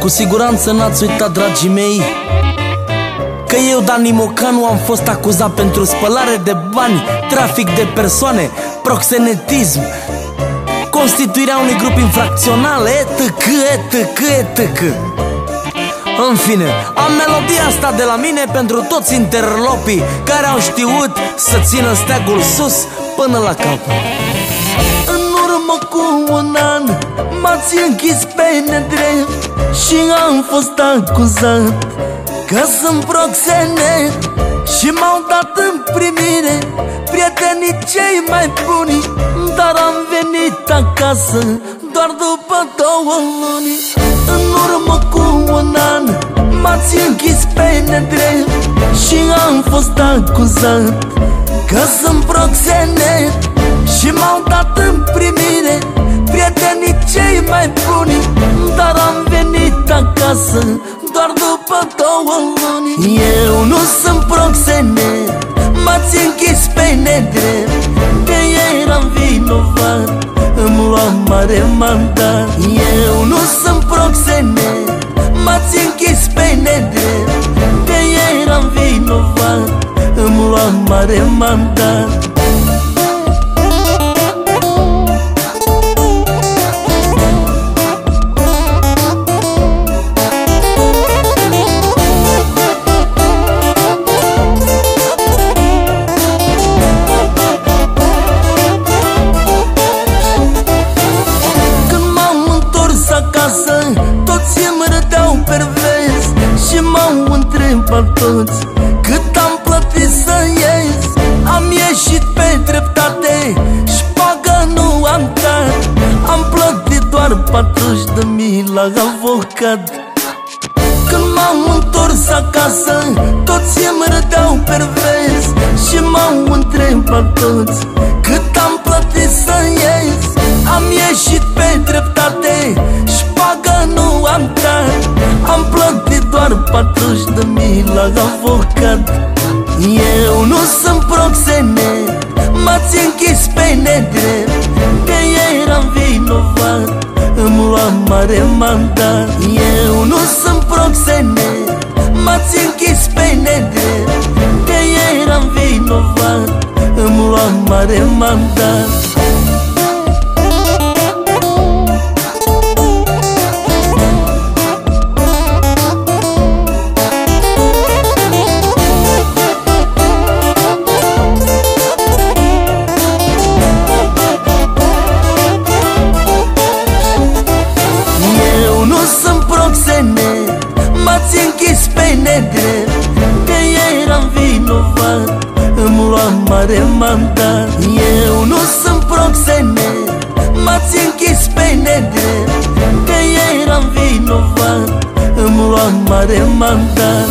Cu siguranță n-ați uitat, dragii mei Că eu, Dani Mocanu, am fost acuzat pentru spălare de bani Trafic de persoane, proxenetism Constituirea unui grup infracțional, etc, etc, etc în fine, am melodia asta de la mine pentru toți interlopii Care au știut să țină steagul sus până la cap În urmă cu un an m-ați închis pe nedrept Și am fost acuzat că sunt proxenet Și m-au dat în primire prietenii cei mai buni Dar am venit acasă doar după două luni. În urmă cu un an m-ați închis pe nedrept Și am fost acuzat că sunt proxenet Și m-au dat în primire prietenii cei mai buni Dar am venit acasă doar după două luni. Eu nu sunt proxenet M-ați închis pe nedrept. Că eram vinovat Îmi luam mare mandat. Eu nu sunt proxenet M-ați închis pe nedrept. Că eram vinovat Îmi luam mare mandat întrebat toți Cât am plătit să ies. Am ieșit pe dreptate Și pagă nu am dat. Am plătit doar 40 de mii la avocat. Când m-am întors acasă Toți îmi râdeau pervers Și m-au întrebat toți doar 40 de mii la avocat. Eu nu sunt proxenet M-ați închis pe nedrept Că eram vinovat Îmi luam mare mandat. Eu nu sunt proxenet M-ați închis pe nedrept Că eram vinovat Îmi luam mare mandat închis pe nedrept Că eram vinovat. Îmi luam mare mandat. Eu nu sunt proxenet M-ați închis pe nedrept Că eram vinovat. Îmi luam mare mandat